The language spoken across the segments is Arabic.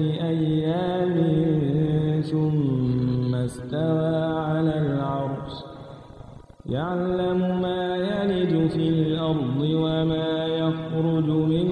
أيام ثم استوى على العرش. يعلم ما يلج في الأرض وما يخرج منها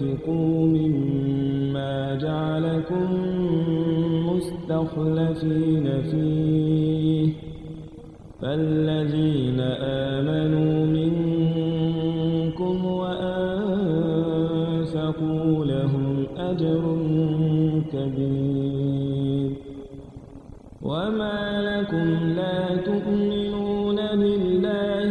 وأنفقوا مما جعلكم مستخلفين فيه فالذين آمنوا منكم وأنفقوا لهم أجر كبير. وما لكم لا تؤمنون بالله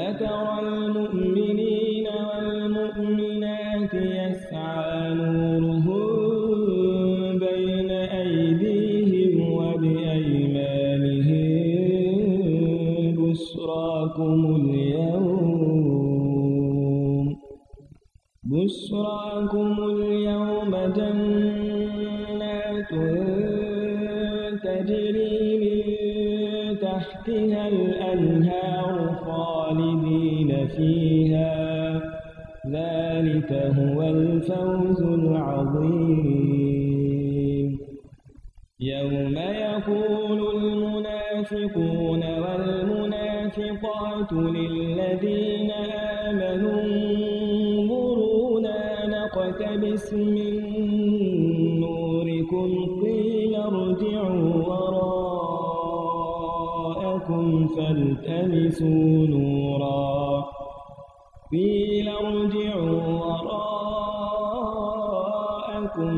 يوم ترى المؤمنين والمؤمنات يسعى نورهم بين أيديهم وبأيمانهم بشراكم اليوم الفوز العظيم. يوم يقول المنافقون والمنافقات للذين آمنوا انظرونا نقتبس من نوركم قيل ارجعوا وراءكم فالتمسوا نورا. قيل ارجعوا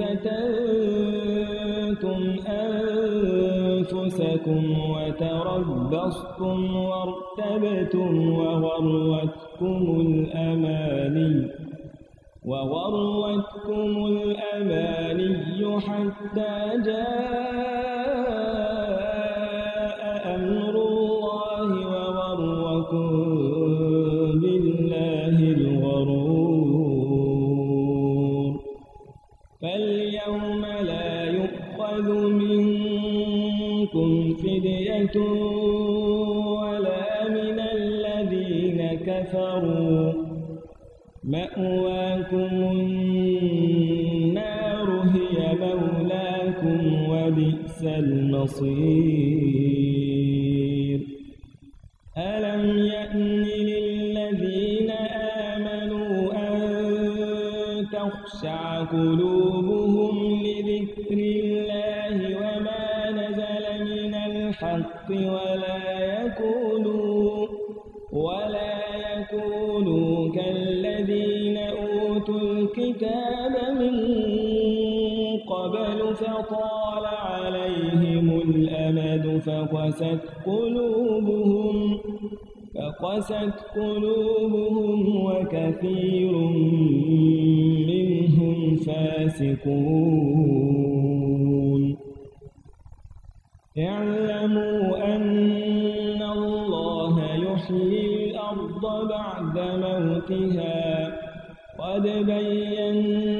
فتنتم أنفسكم وتربصتم وارتبتم وغرتكم الأماني وغرتكم الأماني حتى جاء وبئس المصير. ألم يأن للذين آمنوا أن تخشع قلوبهم قبل فطال عليهم الأمد فقست قلوبهم فقست قلوبهم وكثير منهم فاسقون. اعلموا أن الله يحيي الأرض بعد موتها قد بينا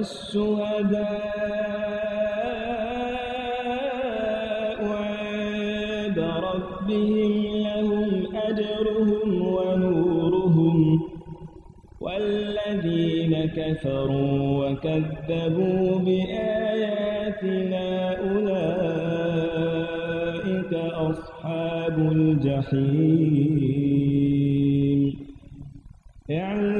والشهداء عند ربهم لهم أجرهم ونورهم. والذين كفروا وكذبوا بآياتنا أولئك أصحاب الجحيم. اعلموا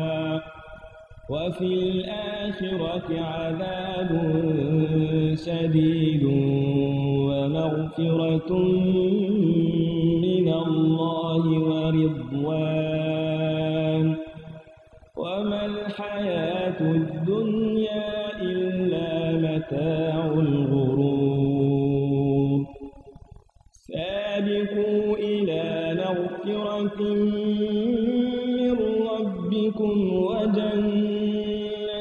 وفي الآخرة عذاب شديد ومغفرة من الله ورضوان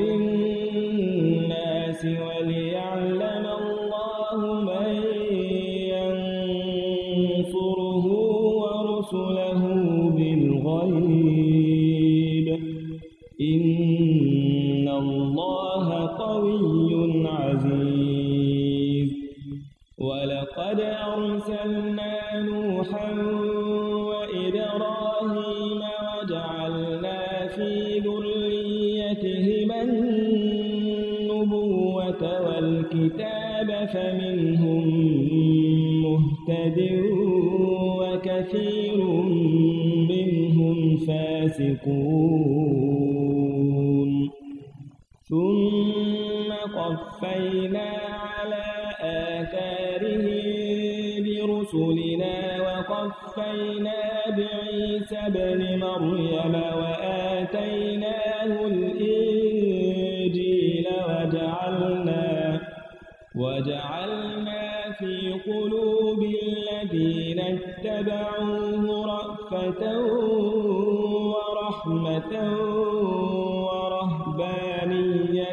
للناس وليعلم الله من ينصره ورسله بالغيب. إن الله قوي عزيز. ولقد أرسلنا نوحا ثم قفينا على آثاره برسلنا وقفينا بعيسى بن مريم وآتيناه الإنجيل وجعلنا وجعلنا في قلوب الذين اتبعوه رأفة ورحمة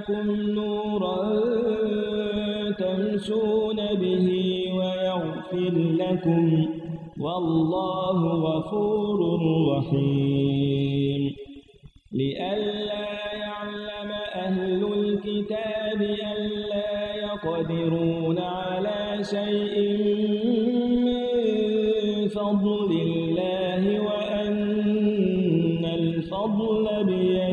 لكم نورا تمشون به ويغفر لكم والله غفور رحيم. لئلا يعلم أهل الكتاب ألا يقدرون على شيء من فضل الله وأن الفضل بيد